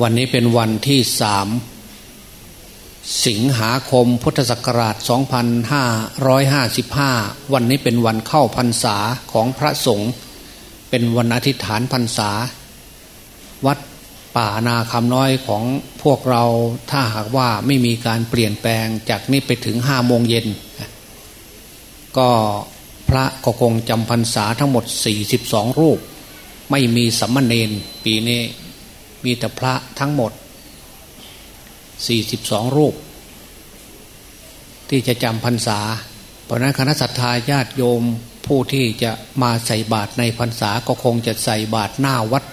วันนี้เป็นวันที่สามสิงหาคมพุทธศักราช 2555 วันนี้เป็นวันเข้าพรรษาของพระสงฆ์เป็นวันอธิษฐานพรรษา วัดป่านาคำน้อยของพวกเราถ้าหากว่าไม่มีการเปลี่ยนแปลงจากนี้ไปถึงห้าโมงเย็น ก็พระก็คงจำพรรษาทั้งหมด 42 รูป ไม่มีสัมมเนนปีนี้ มีแต่พระทั้งหมด 42 รูป ที่จะจำพรรษา เพราะนั้นคณะสัตยาญาติโยมผู้ที่จะมาใส่บาตรในพรรษาก็คงจะใส่บาตรหน้าวัด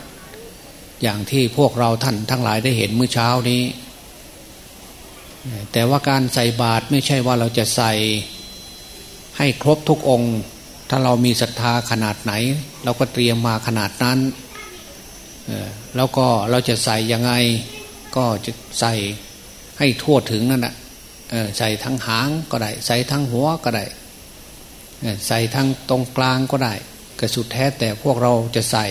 อย่างที่พวกเราท่านทั้งหลายได้เห็นเมื่อเช้านี้ แต่ว่าการใส่บาตรไม่ใช่ว่าเราจะใส่ให้ครบทุกองค์ ถ้าเรามีศรัทธาขนาดไหน เราก็เตรียมมาขนาดนั้น แล้วก็เราจะใส่ยังไงก็จะใส่ให้ทั่วถึงนั่นแหะใส่ทั้งหางก็ได้ ใส่ทั้งหัวก็ได้ใส่ทั้งตรงกลางก็ได้ก็สุดแท้แต่พวกเราจะใส่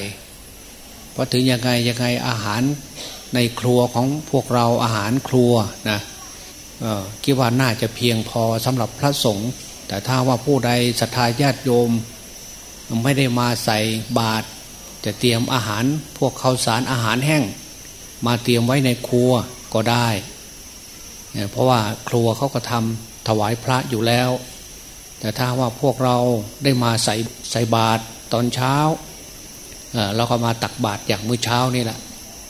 เพราะถึงยังไงยังไงอาหารในครัวของพวกเราอาหารครัวนะคิดว่าน่าจะเพียงพอสำหรับพระสงฆ์แต่ถ้าว่าผู้ใดศรัทธาญาติโยม ไม่ได้มาใส่บาตร จะเตรียมอาหารพวกข้าวสารอาหารแห้ง มาเตรียมไว้ในครัวก็ได้ เพราะว่าครัวเขาก็ทำถวายพระอยู่แล้ว แต่ถ้าว่าพวกเราได้มาใส่ใส่บาตรตอนเช้าเราก็มาตักบาตรอย่างมื้อเช้านี่แหละ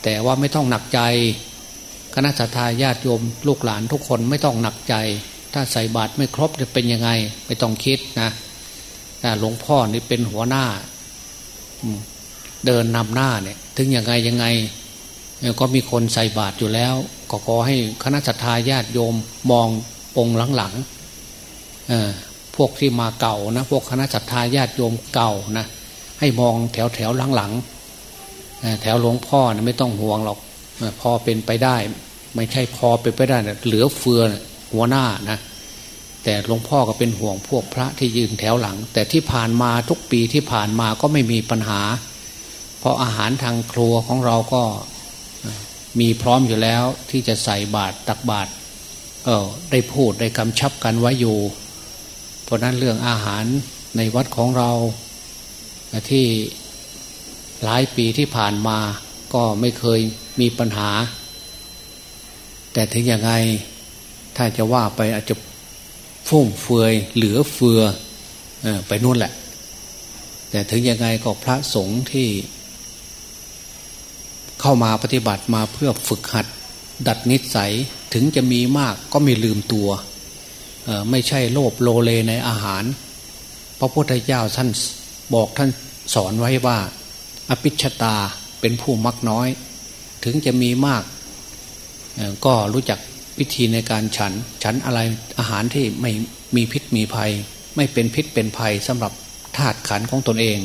แต่ว่าไม่ต้องหนักใจคณะสัตยาญาติโยมลูกหลานทุกคนไม่ต้องหนักใจ ถ้าใส่บาตรไม่ครบจะเป็นยังไง ไม่ต้องคิดนะหลวงพ่อนี่เป็นหัวหน้า เดินนำหน้าเนี่ย ถึงยังไงยังไง ก็มีคนใส่บาตรอยู่แล้ว ก็ขอให้คณะสัตยาญาติโยมมององค์หลังๆพวกที่มาเก่านะ พวกคณะสัตยาญาติโยมเก่านะ ให้มองแถวแถวหลังๆแถวหลวงพ่อนะไม่ต้องห่วงหรอกพอเป็นไปได้ ไม่ใช่พอเป็นไปได้นะเหลือเฟือหัวหน้านะแต่หลวงพ่อก็เป็นห่วงพวกพระที่ยืนแถวหลัง แต่ที่ผ่านมาทุกปีที่ผ่านมาก็ไม่มีปัญหา เพราะอาหารทางครัวของเราก็มีพร้อมอยู่แล้วที่จะใส่บาตรตักบาตรได้พูดได้กำชับกันไว้อยู่ เพราะนั้นเรื่องอาหารในวัดของเราที่หลายปีที่ผ่านมาก็ไม่เคยมีปัญหา แต่ถึงยังไงถ้าจะว่าไปอาจจะฟุ่มเฟือยเหลือเฟืออไปนู่นแหละ แต่ถึงยังไงก็พระสงฆ์ที่ เข้ามาปฏิบัติมาเพื่อฝึกหัด ดัดนิสัยถึงจะมีมากก็ไม่ลืมตัวไม่ใช่โลภโลเลในอาหาร พระพุทธเจ้าท่านบอกท่านสอนไว้ว่า อภิชตาเป็นผู้มักน้อย ถึงจะมีมาก ก็รู้จักวิธีในการฉัน ฉันอะไรอาหารที่ไม่มีพิษมีภัย ไม่เป็นพิษเป็นภัยสำหรับธาตุขันของตนเอง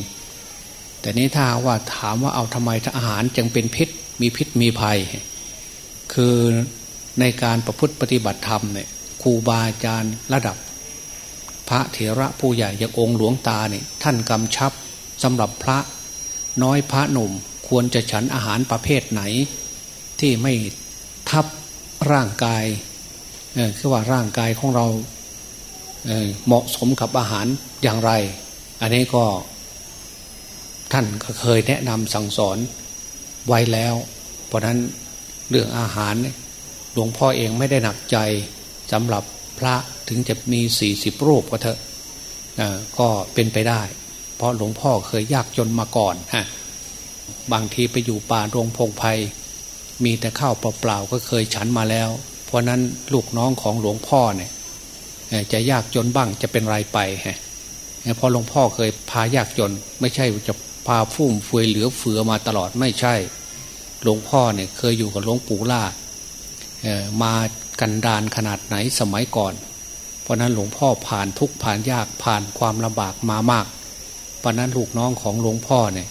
แต่นี้ถ้าว่าถามว่าเอาทำไมถ้าอาหารจึงเป็นพิษ มีพิษมีภัย คือในการประพฤติปฏิบัติธรรมเนี่ยครูบาอาจารย์ระดับ พระเถระผู้ใหญ่อย่างองค์หลวงตาเนี่ยท่านกำชับสำหรับพระน้อยพระหนุ่มควรจะฉันอาหารประเภทไหน ที่ไม่ทับร่างกายเออคือว่าร่างกายของเราเเหมาะสมกับอาหารอย่างไร อันนี้ก็ ท่านก็เคยแนะนำสั่งสอนไว้แล้ว เพราะนั้นเรื่องอาหารหลวงพ่อเองไม่ได้หนักใจสำหรับพระถึงจะมีสี่สิบรูปก็เถอะก็เป็นไปได้ เพราะหลวงพ่อเคยยากจนมาก่อนฮะบางทีไปอยู่ป่าโรงพงไพมีแต่ข้าวเปล่าๆก็เคยฉันมาแล้ว เพราะนั้นลูกน้องของหลวงพ่อเนี่ยจะยากจนบ้างจะเป็นไรไปฮะเพราะหลวงพ่อเคยพายากจนไม่ใช่จะ พาฟุ่มเฟือยเหลือเฟือมาตลอดไม่ใช่ หลวงพ่อเนี่ยเคยอยู่กับหลวงปู่ล่ามากันดานขนาดไหนสมัยก่อน เพราะนั้นหลวงพ่อผ่านทุกผ่านยากผ่านความลำบากมามาก เพราะนั้นลูกน้องของหลวงพ่อเนี่ย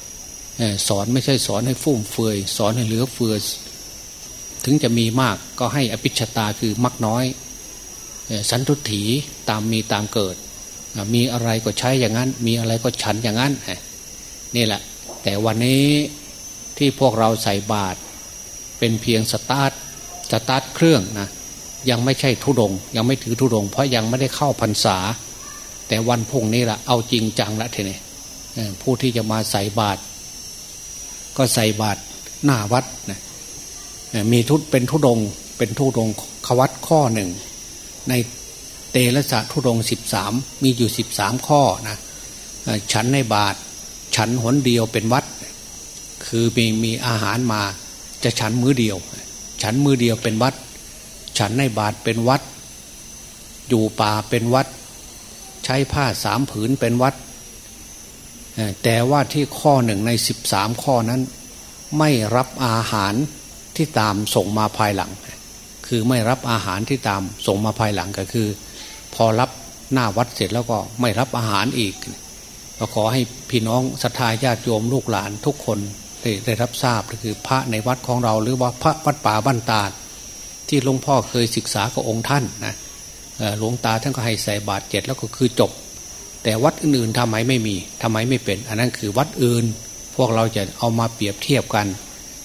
สอนไม่ใช่สอนให้ฟุ่มเฟือยสอนให้เหลือเฟือ ถึงจะมีมากก็ให้อภิชตาคือมักน้อย สันตุถีตามมีตามเกิด มีอะไรก็ใช้อย่างนั้น มีอะไรก็ฉันอย่างนั้น นี่แหละ แต่วันนี้ที่พวกเราใส่บาตรเป็นเพียงสตาร์ทสตาร์ทเครื่องนะยังไม่ใช่ทุดง ยังไม่ถือทุดง เพราะยังไม่ได้เข้าพรรษา แต่วันพุ่งนี้ละเอาจริงจังละทีนี้ผู้ที่จะมาใส่บาตรก็ใส่บาตรหน้าวัดนะมีทุดเป็นทุดงเป็นทุดงขวัตข้อหนึ่งในเตระสะทุดงสิบสามมีอยู่สิบสามข้อนะฉันในบาตร ฉันหนเดียวเป็นวัด คือมีมีอาหารมาจะฉันมือเดียว ฉันมือเดียวเป็นวัด ฉันในบาทเป็นวัด อยู่ป่าเป็นวัด ใช้ผ้าสามผืนเป็นวัด แต่ว่าที่ข้อหนึ่งในสิบสามข้อนั้น ไม่รับอาหารที่ตามส่งมาภายหลัง คือไม่รับอาหารที่ตามส่งมาภายหลังก็คือ พอรับหน้าวัดเสร็จแล้วก็ไม่รับอาหารอีก ก็ขอให้พี่น้องศรัทธาญาติโยมลูกหลานทุกคนได้ได้รับทราบก็คือพระในวัดของเราหรือว่าพระวัดป่าบ้านตาดที่หลวงพ่อเคยศึกษากับองค์ท่านนะหลวงตาท่านก็ให้ใส่บาตรเจ็ดแล้วก็คือจบ แต่วัดอื่นๆทำไมไม่มีทำไมไม่เป็น อันนั้นคือวัดอื่น พวกเราจะเอามาเปรียบเทียบกัน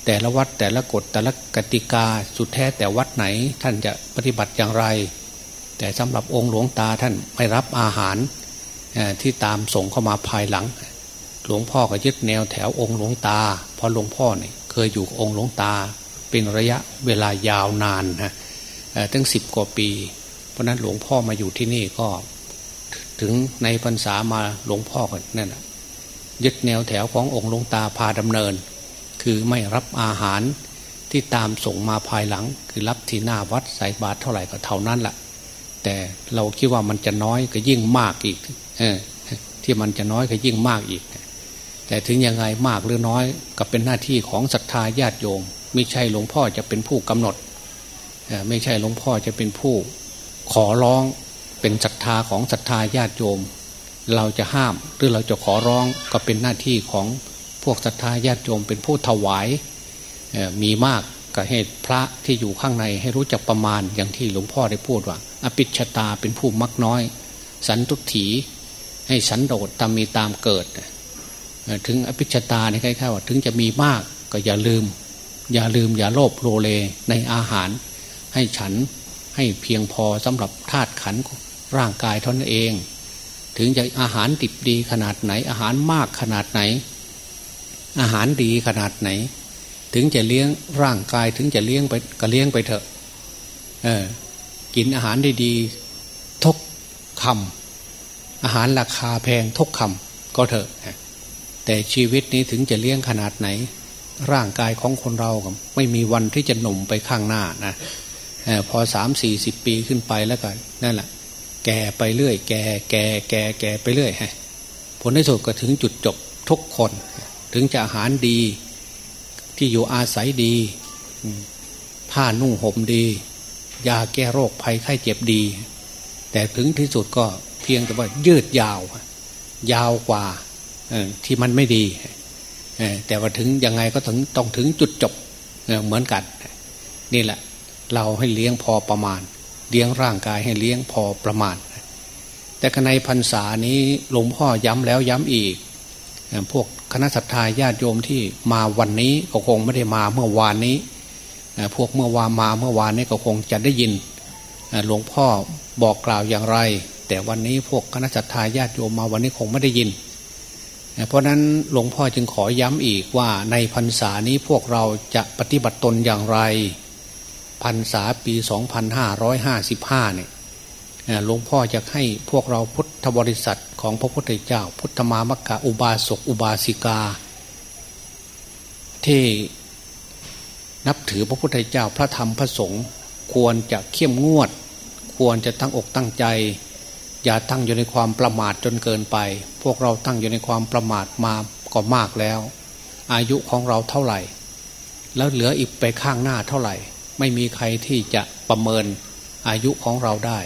แต่ละวัดแต่ละกฎแต่ละกติกาสุดแท้แต่วัดไหนท่านจะปฏิบัติอย่างไร แต่สำหรับองค์หลวงตาท่านไม่รับอาหาร ที่ตามส่งเข้ามาภายหลัง หลวงพ่อก็ยึดแนวแถวองค์หลวงตา เพราะหลวงพ่อเนี่ยเคยอยู่องค์หลวงตา เป็นระยะเวลายาวนานนะตั้งสิบกว่าปี เพราะนั้นหลวงพ่อมาอยู่ที่นี่ก็ ถึงในพรรษามาหลวงพ่อก็นั่นยึดแนวแถวขององค์หลวงตาพาดำเนิน คือไม่รับอาหารที่ตามส่งมาภายหลัง คือรับที่หน้าวัดใส่บาตรเท่าไหร่ก็เท่านั้นแหละแต่เราคิดว่ามันจะน้อยก็ยิ่งมากอีก ที่มันจะน้อยก็ยิ่งมากอีก แต่ถึงยังไงมากหรือน้อยก็เป็นหน้าที่ของศรัทธาญาติโยม ไม่ใช่หลวงพ่อจะเป็นผู้กำหนดไม่ใช่หลวงพ่อจะเป็นผู้ขอร้องเป็นศรัทธาของศรัทธาญาติโยม เราจะห้ามหรือเราจะขอร้องก็เป็นหน้าที่ของพวกศรัทธาญาติโยมเป็นผู้ถวายมีมากก็เหตุพระที่อยู่ข้างในให้รู้จักประมาณอย่างที่หลวงพ่อได้พูดว่า อภิชตาเป็นผู้มักน้อย สันตุถี ให้สันโดษตามมีตามเกิด ถึงอภิชตาเนี่ยคล้ายๆว่าถึงจะมีมากก็อย่าลืม อย่าลืมอย่าโลภโลเลในอาหาร ให้ฉันให้เพียงพอสำหรับธาตุขันร่างกายท่านเอง ถึงจะอาหารติดดีขนาดไหน อาหารมากขนาดไหน อาหารดีขนาดไหน ถึงจะเลี้ยงร่างกายถึงจะเลี้ยงไปก็เลี้ยงไปเถอะเออกินอาหารดีๆทุกคำ อาหารราคาแพงทุกคำก็เถอะ แต่ชีวิตนี้ถึงจะเลี้ยงขนาดไหน ร่างกายของคนเราไม่มีวันที่จะหนุ่มไปข้างหน้านะพอสามสี่สิบปีขึ้นไปแล้วกันนั่นแหละแก่ไปเรื่อย แก่แก่แก่แก่ไปเรื่อยฮะผลในสุดก็ถึงจุดจบทุกคน ถึงจะอาหารดี ที่อยู่อาศัยดี ผ้านุ่งห่มดี ยาแก้โรคภัยไข้เจ็บดี แต่ถึงที่สุดก็ พียงแต่ว่ายืดยาว ยาวกว่าที่มันไม่ดี แต่ว่าถึงยังไงก็ถึงต้องถึงจุดจบเหมือนกัน นี่แหละ เราให้เลี้ยงพอประมาณ เลี้ยงร่างกายให้เลี้ยงพอประมาณ แต่ในพรรษานี้หลวงพ่อย้ำแล้วย้ำอีก พวกคณะสัตยาญาติโยมที่มาวันนี้ก็คงไม่ได้มาเมื่อวานนี้ พวกเมื่อวานมาเมื่อวานนี้ก็คงจะได้ยินหลวงพ่อบอกกล่าวอย่างไร แต่วันนี้พวกคณะสัตยาญาติโยมมาวันนี้คงไม่ได้ยิน เพราะนั้นหลวงพ่อจึงขอย้ำอีกว่าในพรรษานี้พวกเราจะปฏิบัติตนอย่างไรพรรษาปี 2555 เนี่ยหลวงพ่อจะให้พวกเราพุทธบริษัทของพระพุทธเจ้า พุทธมามกะอุบาสกอุบาสิกา ที่นับถือพระพุทธเจ้าพระธรรมพระสงฆ์ควรจะเข้มงวด ควรจะตั้งอกตั้งใจ อย่าตั้งอยู่ในความประมาทจนเกินไป พวกเราตั้งอยู่ในความประมาทมาก็มากแล้ว อายุของเราเท่าไหร่ แล้วเหลืออีกไปข้างหน้าเท่าไหร่ ไม่มีใครที่จะประเมินอายุของเราได้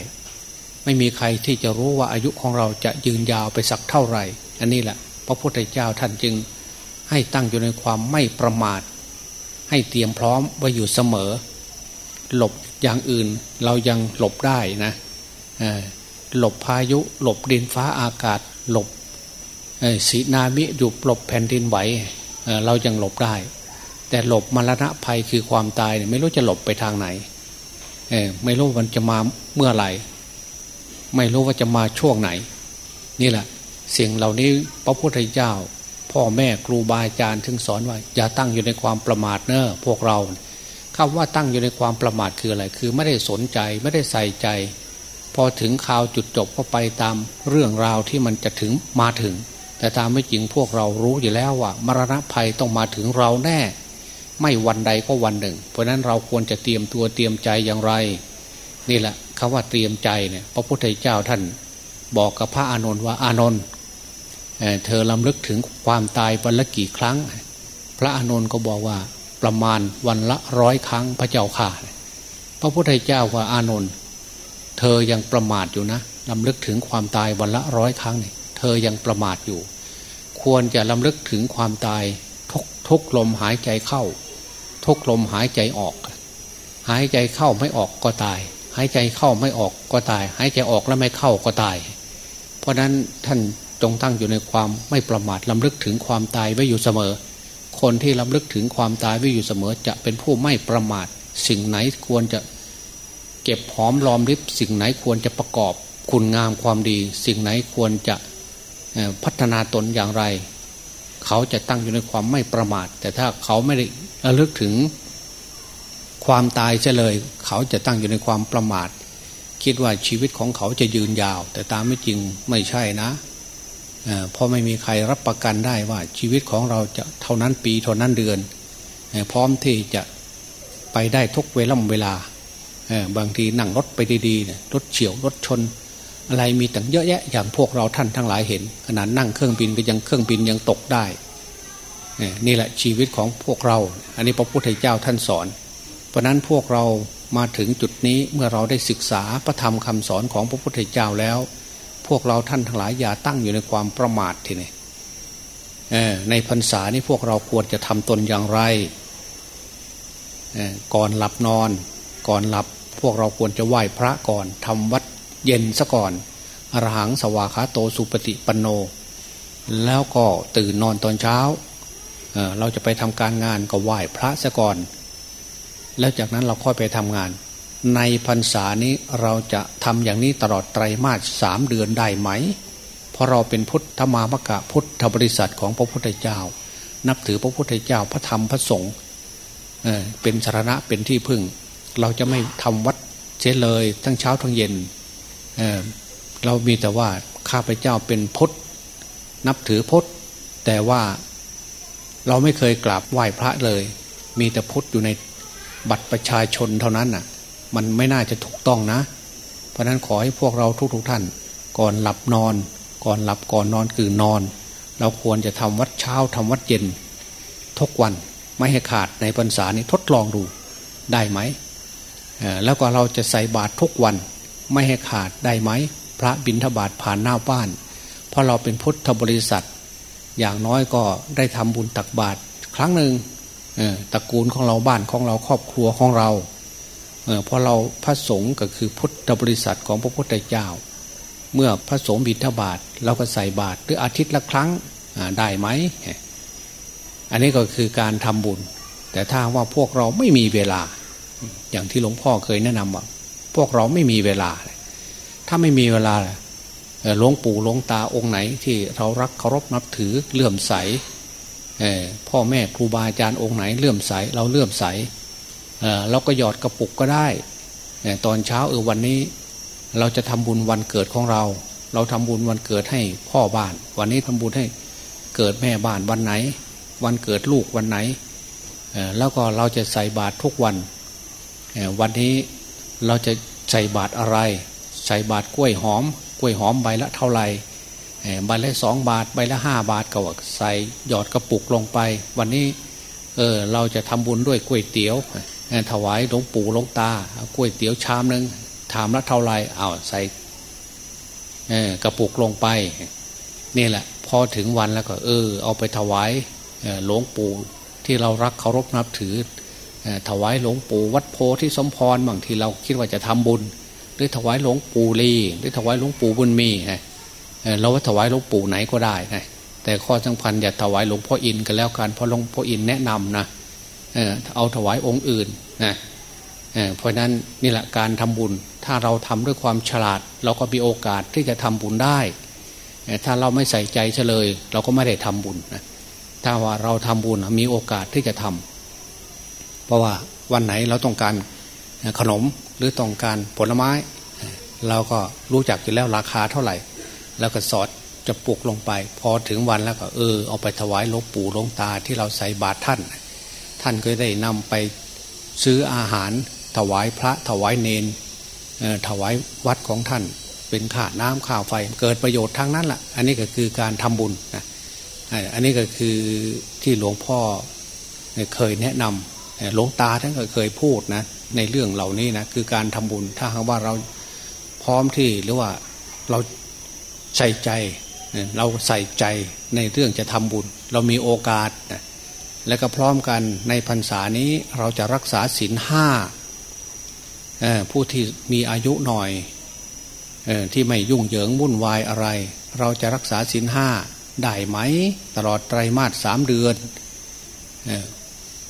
ไม่มีใครที่จะรู้ว่าอายุของเราจะยืนยาวไปสักเท่าไหร่ อันนี้แหละ พระพุทธเจ้าท่านจึงให้ตั้งอยู่ในความไม่ประมาท ให้เตรียมพร้อมไว้อยู่เสมอ หลบอย่างอื่นเรายังหลบได้นะ หลบพายุ หลบดินฟ้าอากาศ หลบสีนามิหยุบหลบแผ่นดินไหวเรายังหลบได้ แต่หลบมรณะภัยคือความตายไม่รู้จะหลบไปทางไหนไม่รู้มันจะมาเมื่อไหร่ ไม่รู้ว่าจะมาช่วงไหน นี่แหละสิ่งเหล่านี้พระพุทธเจ้า พ่อแม่ครูบาอาจารย์ถึงสอนว่า อย่าตั้งอยู่ในความประมาทเนอะพวกเราคำว่าตั้งอยู่ในความประมาทคืออะไร คือไม่ได้สนใจไม่ได้ใส่ใจ พอถึงข่าวจุดจบก็ไปตามเรื่องราวที่มันจะถึงมาถึง แต่ตามไม่จริงพวกเรารู้อยู่แล้วว่า มรณะภัยต้องมาถึงเราแน่ ไม่วันใดก็วันหนึ่ง เพราะนั้นเราควรจะเตรียมตัวเตรียมใจอย่างไร นี่แหละคำว่าเตรียมใจเนี่ยพระพุทธเจ้าท่านบอกกับพระอานนท์ว่าอานนท์เธอลำลึกถึงความตายวันละกี่ครั้ง พระอานนท์ก็บอกว่าประมาณวันละร้อยครั้งพระเจ้าข่าพระพุทธเจ้าว่าอานนท์ เธอยังประมาทอยู่นะลำลึกถึงความตายวันละร้อยครั้งเนี่ยเธอยังประมาทอยู่ ควรจะลำลึกถึงความตายทุกทุกลมหายใจเข้า ทุกลมหายใจออก หายใจเข้าไม่ออกก็ตาย หายใจเข้าไม่ออกก็ตาย หายใจออกแล้วไม่เข้าก็ตาย เพราะนั้นท่านจงตั้งอยู่ในความไม่ประมาทลำลึกถึงความตายไว้อยู่เสมอ คนที่ลำลึกถึงความตายไว้อยู่เสมอ จะเป็นผู้ไม่ประมาท สิ่งไหนควรจะ เก็บหอมรอมริบสิ่งไหนควรจะประกอบคุณงามความดี สิ่งไหนควรจะพัฒนาตนอย่างไร เขาจะตั้งอยู่ในความไม่ประมาท แต่ถ้าเขาไม่ได้ระลึกถึงความตายเฉลย เขาจะตั้งอยู่ในความประมาท คิดว่าชีวิตของเขาจะยืนยาว แต่ตามไม่จริงไม่ใช่นะเพราะไม่มีใครรับประกันได้ว่าชีวิตของเราจะเท่านั้นปีเท่านั้นเดือน พร้อมที่จะไปได้ทุกเวล่ำเวลา บางทีนั่งรถไปดีๆเนี่ยรถเฉียวรถชน อะไรมีต่างเยอะแยะ อย่างพวกเราท่านทั้งหลายเห็นขนาดนั่งเครื่องบินก็ยังเครื่องบินยังตกได้นี่แหละชีวิตของพวกเรา อันนี้พระพุทธเจ้าท่านสอน เพราะนั้นพวกเรามาถึงจุดนี้เมื่อเราได้ศึกษาพระธรรมคำสอนของพระพุทธเจ้าแล้ว พวกเราท่านทั้งหลายอย่าตั้งอยู่ในความประมาททีนี้ในพรรษานี้พวกเราควรจะทำตนอย่างไร ก่อนหลับนอน ก่อนหลับ พวกเราควรจะไหว้พระก่อนทำวัดเย็นซะก่อนอรหังสวาขาโตสุปฏิปันโน แล้วก็ตื่นนอนตอนเช้าเเราจะไปทำการงานก็ไหว้พระซะก่อน แล้วจากนั้นเราค่อยไปทำงาน ในพรรษานี้เราจะทำอย่างนี้ตลอดไตรมาสสามเดือนได้ไหม เพราะเราเป็นพุทธมามกะพุทธบริษัทของพระพุทธเจ้า นับถือพระพุทธเจ้าพระธรรมพระสงฆ์เเป็นสารณะเป็นที่พึ่ง เราจะไม่ทำวัดเฉยเลยทั้งเช้าทั้งเย็นเเรามีแต่ว่าข้าพเจ้าเป็นพุทธนับถือพุทธแต่ว่าเราไม่เคยกราบไหว้พระเลย มีแต่พุทธอยู่ในบัตรประชาชนเท่านั้นน่ะ มันไม่น่าจะถูกต้องนะ เพราะนั้นขอให้พวกเราทุกๆทท่าน ก่อนหลับนอน ก่อนหลับก่อนนอนคือนอน เราควรจะทำวัดเช้าทำวัดเย็น ทุกวันไม่ให้ขาดในพรรษานี้ทดลองดูได้ไหม แล้วก็เราจะใส่บาตรทุกวันไม่ให้ขาดได้ไหม พระบิณฑบาตผ่านหน้าบ้าน เพราะเราเป็นพุทธบริษัท อย่างน้อยก็ได้ทำบุญตักบาตรครั้งหนึ่งตระกูลของเราบ้านของเราครอบครัวของเราเพราะเราพระสงฆ์ก็คือพุทธบริษัทของพระพุทธเจ้า เมื่อพระสงฆ์บิณฑบาตเราก็ใส่บาตรหรืออาทิตย์ละครั้งได้ไหม อันนี้ก็คือการทำบุญ แต่ถ้าว่าพวกเราไม่มีเวลา อย่างที่หลวงพ่อเคยแนะนำว่าพวกเราไม่มีเวลา ถ้าไม่มีเวลาหลวงปู่หลวงตาองค์ไหนที่เรารักเคารพนับถือเลื่อมใสพ่อแม่ครูบาอาจารย์องค์ไหนเลื่อมใส เราเลื่อมใสเราก็หยอดกระปุกก็ได้ตอนเช้าเออวันนี้ เราจะทำบุญวันเกิดของเรา เราทำบุญวันเกิดให้พ่อบ้าน วันนี้ทำบุญให้เกิดแม่บ้านวันไหน วันเกิดลูกวันไหนแล้วก็เราจะใส่บาตรทุกวัน วันนี้เราจะใส่บาตรอะไร ใส่บาตรกล้วยหอม กล้วยหอมใบละเท่าไหร่ใบละสองบาทใบละห้าบาทก็ใส่หยอดกระปุกลงไป วันนี้เออเราจะทำบุญด้วยก๋วยเตี๋ยวถวายหลวงปู่หลวงตากล้วยเตี๋ยวชามนึงถามละเท่าไรเอาใส่กระปุกลงไป นี่แหละ พอถึงวันแล้วก็ เออ เอาไปถวายหลวงปู่ที่เรารักเคารพนับถือ ถวายหลวงปู่วัดโพธิสมพรบางทีเราคิดว่าจะทำบุญ หรือถวายหลวงปู่ลีหรือถวายหลวงปู่บุญมีเราว่าถวายหลวงปู่ไหนก็ได้แต่ข้อสำคัญอย่าถวายหลวงพ่ออินกันแล้วกันเพราะหลวงพ่ออินแนะนำนะเอาถวายองค์อื่นนะเพราะนั้นนี่แหละการทำบุญ ถ้าเราทำด้วยความฉลาด เราก็มีโอกาสที่จะทำบุญได้ ถ้าเราไม่ใส่ใจเฉลย เราก็ไม่ได้ทำบุญนะถ้าว่าเราทำบุญมีโอกาสที่จะทำเพ ราะว่าวันไหนเราต้องการขนมหรือต้องการผลไม้ เราก็รู้จักอยู่แล้วราคาเท่าไหร่ แล้วก็สอดจะปลุกลงไป พอถึงวันแล้วก็เออเอาไปถวายหลวงปู่หลวงตาที่เราใส่บาตรท่าน ท่านก็ได้นำไปซื้ออาหารถวายพระถวายเนนถวายวัดของท่านเป็นข่าน้ำข่าวไฟเกิดประโยชน์ทั้งนั้นแหละอันนี้ก็คือการทำบุญนะอันนี้ก็คือที่หลวงพ่อเคยแนะนำ หลวงตาท่านก็เคยพูดนะในเรื่องเหล่านี้นะคือการทำบุญถ้าหากว่าเราพร้อมที่หรือว่าเราใส่ใจเราใส่ใจในเรื่องจะทำบุญ เรามีโอกาสนะและก็พร้อมกันในพรรษานี้เราจะรักษาศีลห้าผู้ที่มีอายุหน่อยที่ไม่ยุ่งเหยิงวุ่นวายอะไร เราจะรักษาศีลห้าได้ไหม ตลอดไตรมาสสามเดือน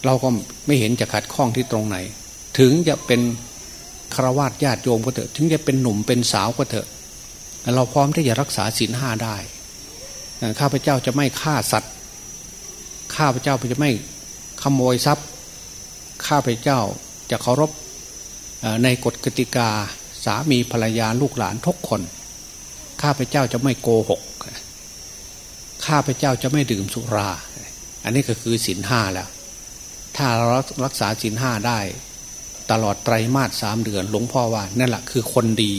เราก็ไม่เห็นจะขัดข้องที่ตรงไหน ถึงจะเป็นครวญญาติโยมก็เถอะ ถึงจะเป็นหนุ่มเป็นสาวก็เถอะ เราพร้อมที่จะรักษาศีลห้าได้ข้าพเจ้าจะไม่ฆ่าสัตว์ ข้าพเจ้าจะไม่ขโมยทรัพย์ ข้าพเจ้าจะเคารพในกฎกติกาสามีภรรยาลูกหลานทุกคน ข้าพเจ้าจะไม่โกหก ข้าพเจ้าจะไม่ดื่มสุรา อันนี้ก็คือศีลห้าแล้ว ถ้าเรารักษาศีลห้าได้ ตลอดไตรมาสสามเดือน หลวงพ่อว่านั่นแหละคือคนดี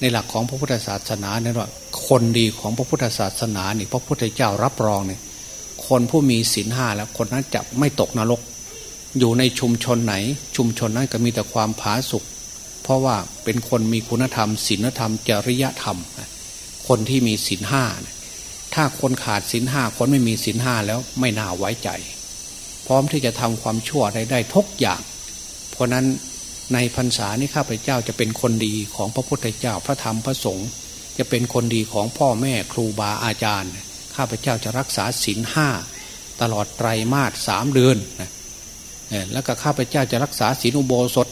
ในหลักของพระพุทธศาสนาเนี่ยว่าคนดีของพระพุทธศาสนานี่พระพุทธเจ้ารับรองเนี่ยคนผู้มีศีลห้าแล้วคนนั้นจะไม่ตกนรก อยู่ในชุมชนไหน ชุมชนนั้นก็มีแต่ความผาสุกเพราะว่าเป็นคนมีคุณธรรมศีลธรรม จริยธรรม คนที่มีศีลห้าถ้าคนขาดศีลห้าคนไม่มีศีลห้าแล้วไม่น่าไว้ใจ พร้อมที่จะทำความชั่วได้ได้ทุกอย่าง เพราะนั้นในพรรษานี้ข้าพเจ้าจะเป็นคนดีของพระพุทธเจ้าพระธรรมพระสงฆ์จะเป็นคนดีของพ่อแม่ครูบาอาจารย์ ข้าพเจ้าจะรักษาศีลห้าตลอดไตรมาสสามเดือนนะแล้วก็ข้าพเจ้าจะรักษาศีลอุโบสถ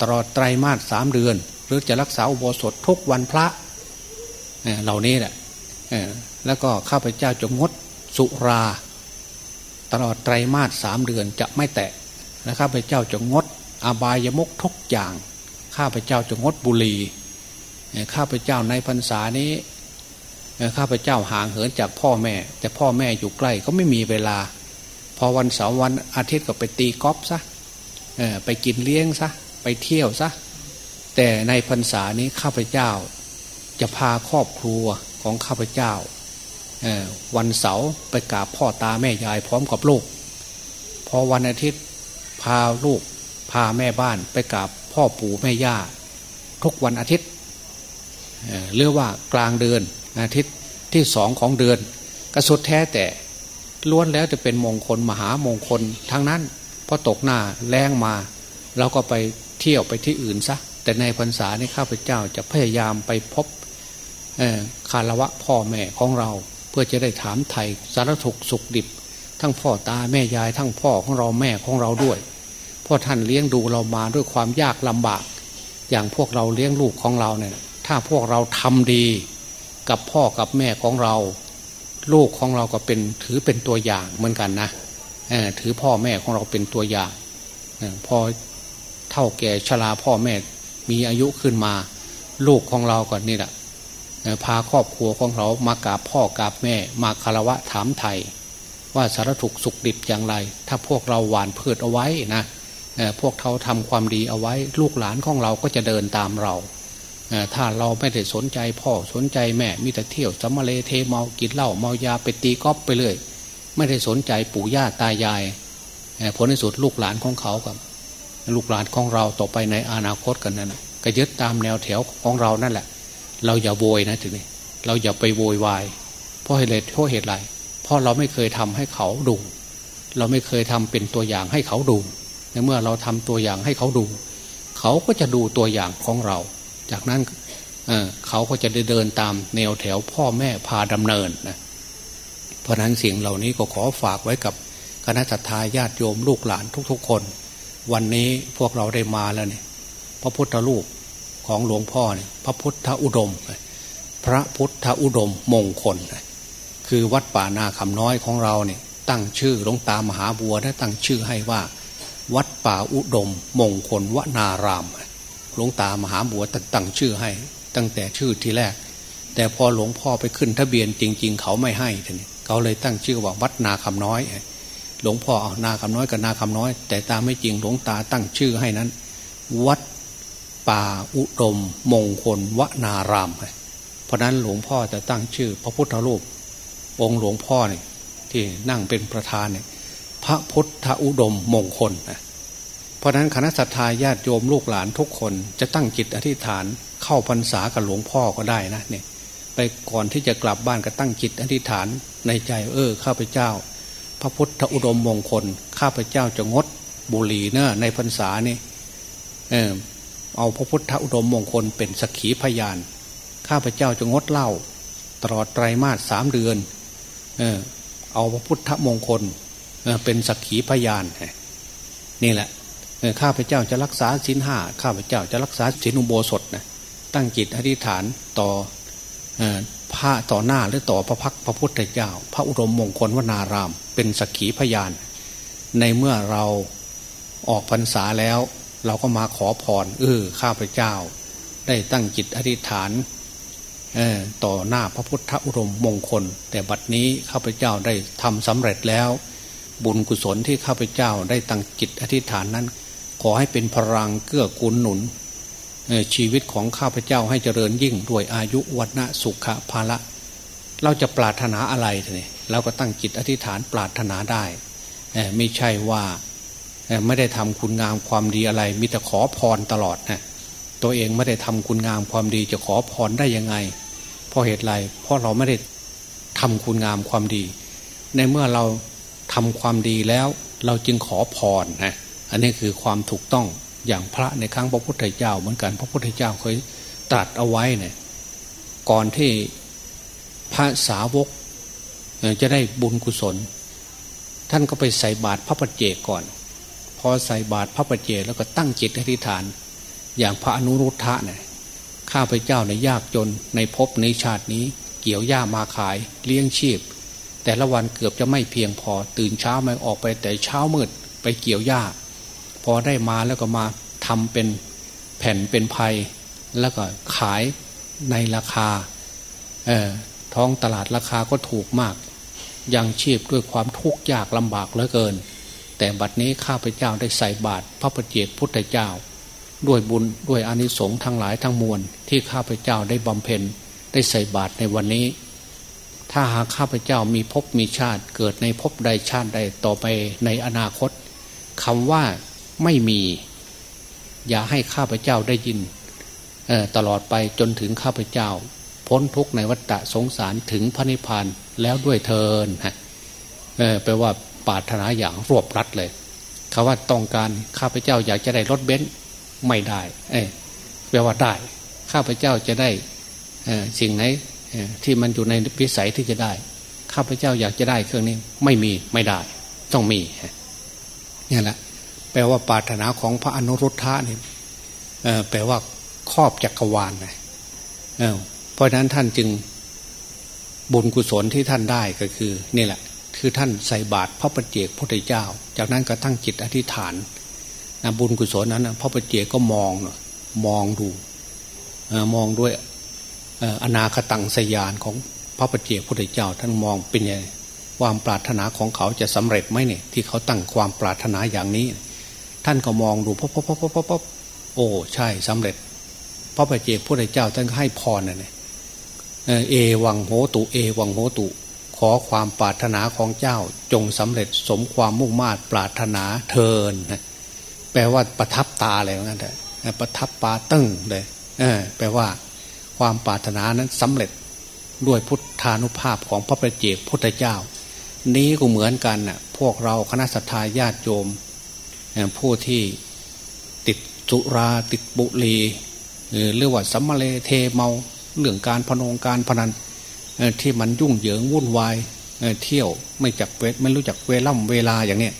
ตลอดไตรมาสสามเดือน หรือจะรักษาอุโบสถทุกวันพระเหล่านี้แหละแล้วก็ข้าพเจ้าจะงดสุรา ตลอดไตรมาสสามเดือนจะไม่แตะและข้าพเจ้าจะงด อบายมุกทุกอย่าง ข้าพเจ้าจะงดบุหรี่ข้าพเจ้าในพรรษานี้ข้าพเจ้าห่างเหินจากพ่อแม่ แต่พ่อแม่อยู่ใกล้ก็ไม่มีเวลา พอวันเสาร์วันอาทิตย์ก็ไปตีกอล์ฟซะไปกินเลี้ยงซะไปเที่ยวซะแต่ในพรรษานี้ข้าพเจ้าจะพาครอบครัวของข้าพเจ้า วันเสาร์ไปกราบพ่อตาแม่ยายพร้อมกับลูก พอวันอาทิตย์พาลูกพาแม่บ้านไปกราบพ่อปู่แม่ย่า ทุกวันอาทิตย์เรียกว่ากลางเดือนอาทิตย์ที่สองของเดือนก็สุดแท้แต่ล้วนแล้วจะเป็นมงคลมหามงคลทั้งนั้นพอตกหน้าแรงมา เราก็ไปเที่ยวไปที่อื่นซะแต่ในพรรษาในข้าพเจ้าจะพยายามไปพบคารวะพ่อแม่ของเรา พื่อจะได้ถามไทยสารถุกสุขดิบ ทั้งพ่อตาแม่ยายทั้งพ่อของเราแม่ของเราด้วยพ่อท่านเลี้ยงดูเรามาด้วยความยากลำบาก อย่างพวกเราเลี้ยงลูกของเราเนี่ยถ้าพวกเราทำดีกับพ่อกับแม่ของเรา ลูกของเราก็เป็นถือเป็นตัวอย่างเหมือนกันนะถือพ่อแม่ของเราเป็นตัวอย่างพอเท่าแก่ชราพ่อแม่มีอายุขึ้นมา ลูกของเราก่อนนี่แหละ พาครอบครัวของเรามากราบพ่อกราบแม่ มาคารวะถามไทย ว่าสารถุกสุขดิบอย่างไร ถ้าพวกเราหวานพืชเอาไว้นะพวกเขาทำความดีเอาไว้ ลูกหลานของเราก็จะเดินตามเราถ้าเราไม่ได้สนใจพ่อสนใจแม่มีแต่เที่ยวสมเลเทเมากินเหล้าเมายาไปตีก๊อปไปเลย ไม่ได้สนใจปู่ย่าตายายผลในสุดลูกหลานของเขากับ ลูกหลานของเราต่อไปในอนาคตกันนั่นก็ยึดตามแนวแถวของเรานั่นแหละ เราอย่าโวยนะทีนี้เราอย่าไปโวยวายเพราะเหตุเพราะเหตุไรเพราะเราไม่เคยทำให้เขาดู เราไม่เคยทำเป็นตัวอย่างให้เขาดูในเมื่อเราทำตัวอย่างให้เขาดู เขาก็จะดูตัวอย่างของเรา จากนั้นเเขาก็จะได้เดินตามแนวแถวพ่อแม่พาดำเนินนะเพราะนั้นสิ่งเหล่านี้ก็ขอฝากไว้กับคณะสัตยาญาติโยมลูกหลานทุกๆคน วันนี้พวกเราได้มาแล้วเนี่ยพระพุทธรูป ของหลวงพ่อเนี่ยพระพุทธอุดม พระพุทธอุดมมงคล คือวัดป่านาคำน้อยของเราเนี่ยตั้งชื่อหลวงตามหาบัวได้ตั้งชื่อให้ว่า วัดป่าอุดม มงคลวนารามหลวงตามหาบัวตั้งชื่อให้ ตั้งแต่ชื่อที่แรก แต่พอหลวงพ่อไปขึ้นทะเบียนจริง ๆ เขาไม่ให้ทีนี้เขาเลยตั้งชื่อว่าวัดนาคำน้อยหลวงพ่อเอานาคำน้อยกับนาคำน้อย แต่ตามไม่จริงหลวงตาตั้งชื่อให้นั้น วัด ป่าอุดม มงคลวนาราม เพราะนั้นหลวงพ่อจะตั้งชื่อ พระพุทธรูป องค์หลวงพ่อเนี่ยที่นั่งเป็นประธานเนี่ยพระพุทธอุดมมงคลนะเพราะนั้นคณะสัตยาญาติโยมลูกหลานทุกคนจะตั้งจิตอธิษฐานเข้าพรรษากับหลวงพ่อก็ได้นะเนี่ยไปก่อนที่จะกลับบ้านก็ตั้งจิตอธิษฐานในใจเออข้าพเจ้า พระพุทธอุดมมงคล ข้าพเจ้าจะงดบุหรี่เนอะในพรรษานี่เออ เอาพระพุทธอุดมมงคลเป็นสักขีพยาน ข้าพเจ้าจะงดเหล้าตลอดไตรมาสสามเดือนเออเอาพระพุทธมงคลเเป็นสักขีพยาน นี่แหละข้าพเจ้าจะรักษาสินห้าข้าพเจ้าจะรักษาสินอุโบสถนะตั้งจิตอธิษฐานต่อพระต่อหน้าหรือต่อพระพักพระพุทธเจ้า พระอุดมมงคลวนาราม เป็นสักขีพยาน ในเมื่อเราออกพรรษาแล้ว เราก็มาขอพร เออ ข้าพเจ้า ได้ตั้งจิตอธิษฐานต่อหน้าพระพุทธอุดมมงคล แต่บัดนี้ข้าพเจ้าได้ทำสำเร็จแล้ว บุญกุศลที่ข้าพเจ้าได้ตั้งจิตอธิษฐานนั้น ขอให้เป็นพลังเกื้อกูลหนุนชีวิตของข้าพเจ้าให้เจริญยิ่งด้วยอายุวัฒนะสุขภาละเราจะปรารถนาอะไรเนี่ยเราก็ตั้งจิตอธิษฐานปรารถนาได้ไม่ใช่ว่า ไม่ได้ทำคุณงามความดีอะไรมีแต่ขอพรตลอดนะตัวเองไม่ได้ทำคุณงามความดีจะขอพรได้ยังไง เพราะเหตุไรเพราะเราไม่ได้ทำคุณงามความดี ในเมื่อเราทำความดีแล้ว เราจึงขอพรนะอันนี้คือความถูกต้องอย่างพระในครั้งพระพุทธเจ้า เหมือนกันพระพุทธเจ้าเคยตรัสเอาไว้เนี่ยก่อนที่พระสาวกจะได้บุญกุศล ท่านก็ไปใส่บาตรพระปัจเจกก่อน อใส่บาตรพระปัจเจแล้วก็ตั้งจิตอธิษฐาน อย่างพระอนุรุทธะเนี่ยข้าพเจ้าในยากจนในภพในชาตินี้ เกี่ยวหญ้ามาขายเลี้ยงชีพ แต่ละวันเกือบจะไม่เพียงพอ ตื่นเช้ามาออกไปแต่เช้ามืดไปเกี่ยวหญ้า พอได้มาแล้วก็มาทำเป็นแผ่นเป็นภัย แล้วก็ขายในราคาท้องตลาดราคาก็ถูกมาก ยังชีพด้วยความทุกข์ยากลำบากเหลือเกิน แต่บัดนี้ข้าพเจ้าได้ใส่บาตรพระประเจกพุทธเจ้า ด้วยบุญด้วยอนิสงส์ทั้งหลายทั้งมวล ที่ข้าพเจ้าได้บำเพ็ญได้ใส่บาตรในวันนี้ ถ้าหากข้าพเจ้ามีภพมีชาติเกิดในภพใดชาติใดต่อไปในอนาคตคำว่าไม่มี อย่าให้ข้าพเจ้าได้ยินตลอดไปจนถึงข้าพเจ้า พ้นทุกในวัฏสงสารถึงพระนิพพานแล้วด้วยเทินฮะแปลว่า ปาถนาอย่างรวบรัดเลยคาว่าต้องการข้าพเจ้าอยากจะได้รถเบนซ์ไม่ได้ เอ้แปลว่าได้ ข้าพเจ้าจะได้สิ่งไหนที่มันอยู่ในวิสัยที่จะได้ ข้าพเจ้าอยากจะได้เครื่องนี้ไม่มีไม่ได้ ต้องมีนี่แหละ แปลว่าปาถนาของพระอนุรุทธะนี่แปลว่าครอบจักรวาลนะเพราะนั้นท่านจึงบุญกุศลที่ท่านได้ก็คือ นี่แหละ คือท่านใส่บาตรพระประเจกพระเจ้า จากนั้นก็ตั้งจิตอธิษฐานนะบุญกุศลนั้นพระปเจก็มองมองดูมองด้วยอนาคตังสยานของพระปเจกพุทธเจ้า ท่านมองเป็นไงความปรารถนาของเขาจะสำเร็จไหมเนี่ยที่เขาตั้งความปรารถนาอย่างนี้ ท่านก็มองดูพบพบพบพบพบโอ้ใช่สำเร็จ พระปเจกพุทธเจ้าท่านให้พรน่ะเนี่ยเอวังโหตุ เอวังโหตุ ขอความปรารถนาของเจ้าจงสำเร็จสมความมุ่งมา่ปรารถนาเทินแปลว่าประทับตาอะไรเหมือนกันแต่ประทับปาตึ้งเลยเออแปลว่าความปรารถนานั้นสำเร็จด้วยพุทธานุภาพของพระประเจกพุทธเจ้า นี้ก็เหมือนกันน่ะพวกเราคณะสัตยาญาติโยมผู้ที่ติดสุราติดบุหรี่หรือว่าสัมมาเลเทเมาเรื่องการพนงการพนัน ที่มันยุ่งเหยิงวุ่นวายเที่ยวไม่จักเวทไม่รู้จักเวล่ำเวลาอย่างเนี้ย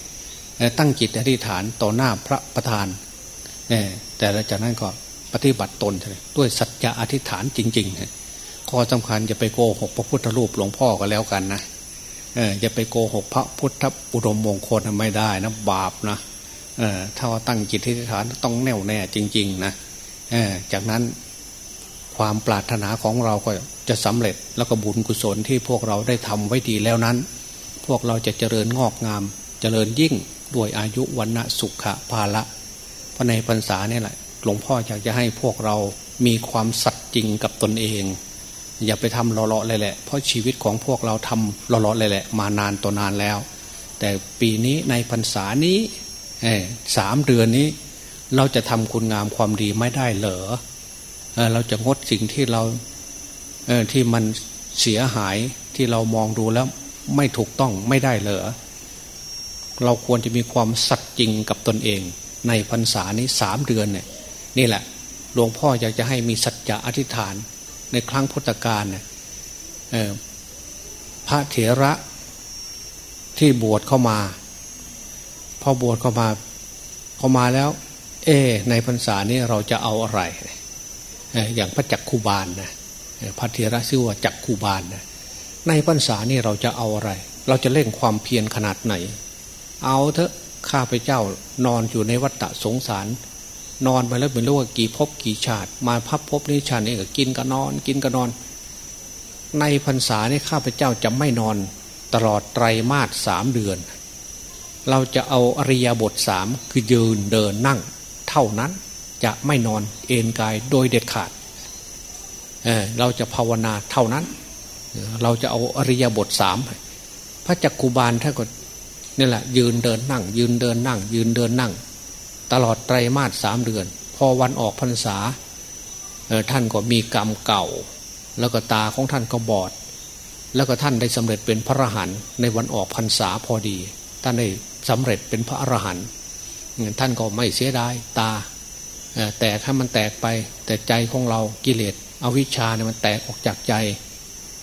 ตั้งจิตอธิษฐานต่อหน้าพระประธานแต่จากนั้นก็ปฏิบัติตนด้วยสัจจะอธิษฐานจริงๆข้อสำคัญจะไปโกหกพระพุทธรูปหลวงพ่อก็แล้วกันนะอย่าไปโกหกพระพุทธอุดมมงคลไม่ได้นะบาปนะถ้าว่าตั้งจิตอธิษฐานต้องแน่วแน่จริง ๆ นะจากนั้น ความปรารถนาของเราก็จะสำเร็จแล้วก็บุญกุศลที่พวกเราได้ทำไว้ดีแล้วนั้น พวกเราจะเจริญงอกงาม เจริญยิ่งด้วยอายุวันณะสุขะภาละพระในพรรษาเนี่ยแหละหลวงพ่ออยากจะให้พวกเรามีความสัตย์จริงกับตนเอง อย่าไปทำเลาะๆเลยแหละเพราะชีวิตของพวกเราทำเลาะๆเลยแหละมานานตัวนานแล้ว แต่ปีนี้ในพรรษานี้สามเดือนนี้ เราจะทำคุณงามความดีไม่ได้เหรอ เราจะงดสิ่งที่เราที่มันเสียหายที่เรามองดูแล้วไม่ถูกต้องไม่ได้เหรอเราควรจะมีความสัตย์จริงกับตนเอง ในพรรษานี้สามเดือนเนี่ยนี่แหละ หลวงพ่ออยากจะให้มีสัจจะอธิษฐาน ในครั้งพุทธกาลเนี่ยพระเถระที่บวชเข้ามา พอบวชเข้ามาเข้ามาแล้ว เอ ในพรรษานี้เราจะเอาอะไร อย่างพระจักคูบาลนะพระเถระชื่อว่าจักคูบาลนะในพรรษานี่เราจะเอาอะไร เราจะเร่งความเพียรขนาดไหน เอาเถอะข้าพเจ้านอนอยู่ในวัฏฏสงสาร นอนไปแล้วเป็นรู้ว่ากี่ภพกี่ชาติ มาพับภพนี้ชาตินี้ก็กินก็นอน กินก็นอน ในพรรษานี่ข้าพเจ้าจะไม่นอนตลอดไตรมาสสามเดือน เราจะเอาอริยบทสามคือยืนเดินนั่ง เท่านั้น จะไม่นอนเอนกายโดยเด็ดขาดเเราจะภาวนาเท่านั้น เราจะเอาอริยบทสามพระจักกุบาลท่านก็นี่แหละ ยืนเดินนั่ง ยืนเดินนั่ง ยืนเดินนั่ง ตลอดไตรมาสสามเดือน พอวันออกพรรษาท่านก็มีกรรมเก่า แล้วก็ตาของท่านก็บอด แล้วก็ท่านได้สำเร็จเป็นพระอรหันต์ในวันออกพรรษาพอดี ท่านได้สำเร็จเป็นพระอรหันต์ท่านก็ไม่เสียดายตา แตกให้มันแตกไปแต่ใจของเรากิเลสอวิชชาเนี่ยมันแตกออกจากใจ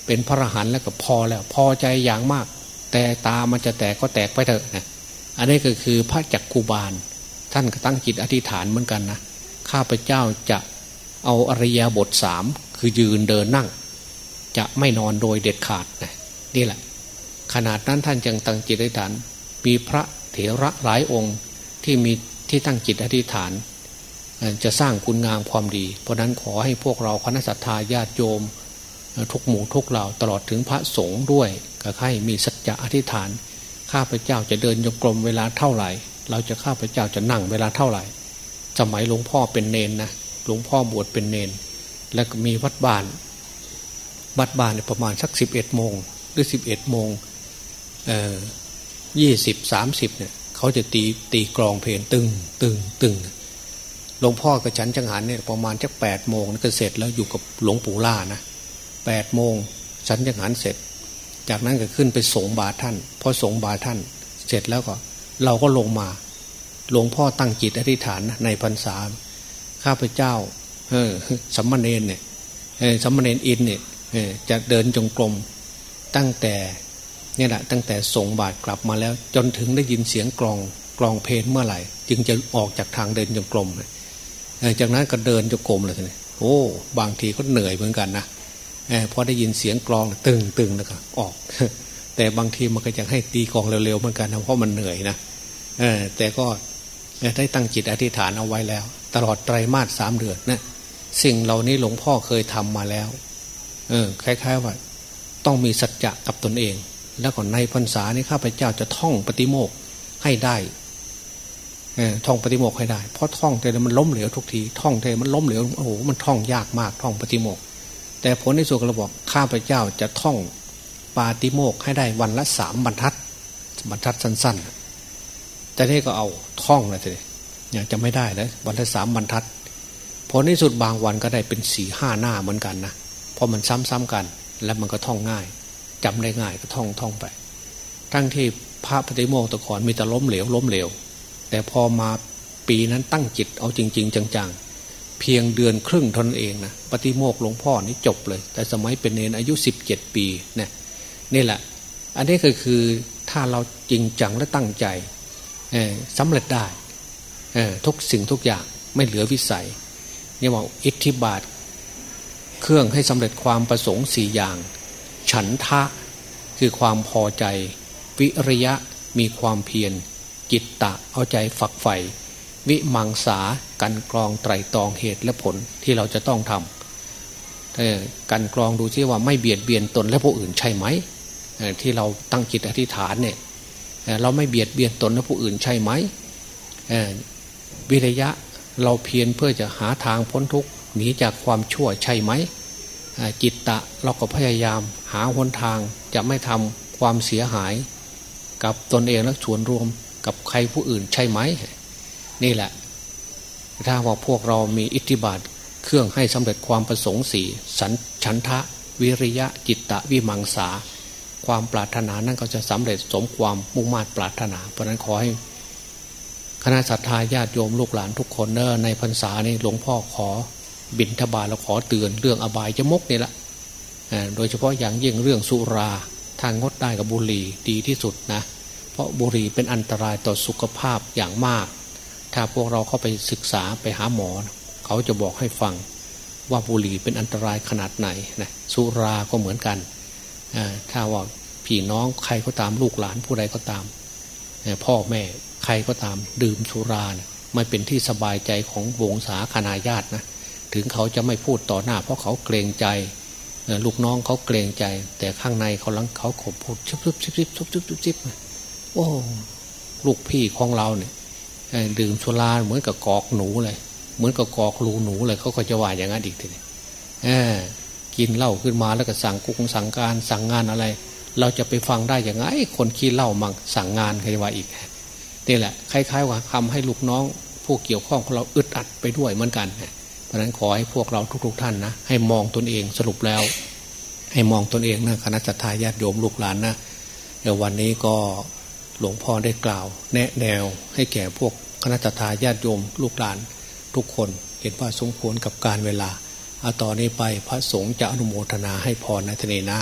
เป็นพระอรหันต์แล้วก็พอแล้ว พอใจอย่างมาก แต่ตามันจะแตกก็แตกไปเถอะนะอันนี้ก็คือพระจักคูบาล ท่านก็ตั้งจิตอธิษฐานเหมือนกันนะข้าพเจ้าจะเอาอริยบทสามคือยืนเดินนั่ง จะไม่นอนโดยเด็ดขาดนะนี่แหละ ขนาดนั้นท่านจึงตั้งจิตอธิษฐาน มีพระเถระหลายองค์ที่มีที่ตั้งจิตอธิษฐาน จะสร้างคุณงามความดี เพราะนั้นขอให้พวกเราคณะสัตยาญาติโยม ทุกหมู่ทุกเหล่าตลอดถึงพระสงฆ์ด้วยก็ให้มีสัจจะอธิษฐาน ข้าพเจ้าจะเดินโยกลมเวลาเท่าไหร่ เราจะข้าพเจ้าจะนั่งเวลาเท่าไหร่ สมัยหลวงพ่อเป็นเนนนะหลวงพ่อบวชเป็นเนน แล้วก็มีวัดบ้าน วัดบ้านประมาณสักสิบเอ็ดโมงหรือสิบเอ็ดโมงยี่สิบสามสิบเนี่ยเขาจะตีตีกลองเพลงตึงตึงตึง หลวงพ่อกับฉันจังหันเนี่ยประมาณจักแปดโมงก็เสร็จแล้วอยู่กับหลวงปู่ล่านะแปดโมงฉันจังหันเสร็จ จากนั้นก็ขึ้นไปสงบาท่านพอสงบาท่าน เสร็จแล้วก็ เราก็ลงมา หลวงพ่อตั้งจิตอธิษฐานในพรรษาข้าพเจ้า เออสัมมาเนนเนี่ยสัมมาเนนอินเนี่ยจะเดินจงกรมตั้งแต่เนี่ยแหละตั้งแต่ส่งบาทกลับมาแล้ว จนถึงได้ยินเสียงกลองกลองเพลงเมื่อไหร่ จึงจะออกจากทางเดินจงกรมเลย จากนั้นก็เดินจงกรมเลยทีโอ้บางทีก็เหนื่อยเหมือนกันนะพอได้ยินเสียงกลองตึงตึงแล้วก็ออก แต่บางทีมันก็จะให้ตีกลองเร็วๆเหมือนกันนะเพราะมันเหนื่อยนะแต่ก็ได้ตั้งจิตอธิษฐานเอาไว้แล้ว ตลอดไตรมาสสามเดือนนะสิ่งเหล่านี้หลวงพ่อเคยทำมาแล้ว เออ คล้าย ๆว่า ต้องมีสัจจะกับตนเอง แล้วก่อนในพรรษานี้ข้าพเจ้าจะท่องปฏิโมกให้ได้ ท่องปฏิโมกให้ได้ เพราะท่องแต่มันล้มเหลวทุกทีท่องแต่มันล้มเหลวโอ้โหมันท่องยากมากท่องปฏิโมก แต่ผลในสุดเราบอกข้าพเจ้าจะท่องปาติโมกให้ได้วันละสามบรรทัดบรรทัดสั้นๆ แต่นี่ก็เอาท่องเลยทีอยากจะไม่ได้แล้ววันละสามบรรทัดผลในสุดบางวันก็ได้เป็นสี่ห้าหน้าเหมือนกันนะเพราะมันซ้ำๆกัน แล้วมันก็ท่องง่ายจำได้ง่ายก็ท่องท่องไป ทั้งที่พระปฏิโมกตะขอนมีแต่ล้มเหลวล้มเหลว แต่พอมาปีนั้นตั้งจิตเอาจริง ๆ จังๆ เพียงเดือนครึ่งทนเองนะปฏิโมกหลวงพ่อนี่จบเลย แต่สมัยเป็นเนนอายุสิบเจ็ดปีเนี่ยนี่แหละ อันนี้ก็คือถ้าเราจริงจังและตั้งใจสำเร็จได้ทุกสิ่งทุกอย่างไม่เหลือวิสัยนี่ว่าอิทธิบาท เครื่องให้สำเร็จความประสงค์สี่อย่าง ฉันทะคือความพอใจ วิริยะมีความเพียร จิตตะเอาใจฝักใฝ่วิมังสากันกรองไตรตองเหตุและผลที่เราจะต้องทำกันกรองดูซิว่าไม่เบียดเบียนตนและผู้อื่นใช่ไหมที่เราตั้งจิตอธิษฐานเนี่ยเราไม่เบียดเบียนตนและผู้อื่นใช่ไหมวิริยะเราเพียรเพื่อจะหาทางพ้นทุกข์หนีจากความชั่วใช่ไหมจิตตะเราก็พยายามหาหนทางจะไม่ทำความเสียหาย กับตนเองและส่วนรวม กับใครผู้อื่นใช่ไหม นี่แหละ ถ้าว่าพวกเรามีอิทธิบาทเครื่องให้สำเร็จความประสงค์สีสันชันทะ วิริยะจิตตะวิมังสา ความปรารถนานั้นก็จะสำเร็จสมความมุ่งมา่ปรารถนา เพราะนั้นขอให้คณะสัตยาญาติโยมลูกหลานทุกคนเนอในพรรษานี้หลวงพ่อขอบิณฑบาตแล้วขอเตือนเรื่องอบายจะมกนี่แหละโดยเฉพาะอย่างยิ่งเรื่องสุรา ทางงดได้กับบุหรี่ดีที่สุดนะ เพราะบุหรี่เป็นอันตรายต่อสุขภาพอย่างมาก ถ้าพวกเราเข้าไปศึกษาไปหาหมอ เขาจะบอกให้ฟังว่าบุหรี่เป็นอันตรายขนาดไหนนะสุราก็เหมือนกัน ถ้าว่าพี่น้องใครก็ตามลูกหลานผู้ใดก็ตาม พ่อแม่ใครก็ตามดื่มสุรานี่ยไม่เป็นที่สบายใจของวงศาคณาญาตินะถึงเขาจะไม่พูดต่อหน้า เพราะเขาเกรงใจลูกน้องเขาเกรงใจ แต่ข้างในเขาลังเขาขบพูดชิบชิบชิบชิบชิบชิบชิบ โอ้ลูกพี่ของเราเนี่ยดื่มสุราเหมือนกับกอกหนูเลย เหมือนกับกอกรูหนูเลยเขาก็จะว่าอย่างนั้นอีกทีนี้กินเหล้าขึ้นมาแล้วก็สั่งกุงสั่งการสั่งงานอะไร เราจะไปฟังได้อย่างไงคนขี้เหล้ามังสั่งงานใครว่าอีกนี่แหละคล้ายๆว่าทำให้ลูกน้อง ผู้เกี่ยวข้องของเราอึดอัดไปด้วยเหมือนกันเพราะนั้นขอให้พวกเราทุก ๆ ท่านนะให้มองตนเองสรุปแล้ว ให้มองตนเองนะคณะจัตตาญาติโยมลูกหลานนะเดี๋ยววันนี้ก็ หลวงพ่อได้กล่าว แนะแนวให้แก่พวกคณะจตตาญาติโยมลูกหลาน ทุกคนเห็นว่าสมควรกับการเวลาเอาต่อนนี้ไปพระสงฆ์จะอนุโมทนาให้พรในทะเลนา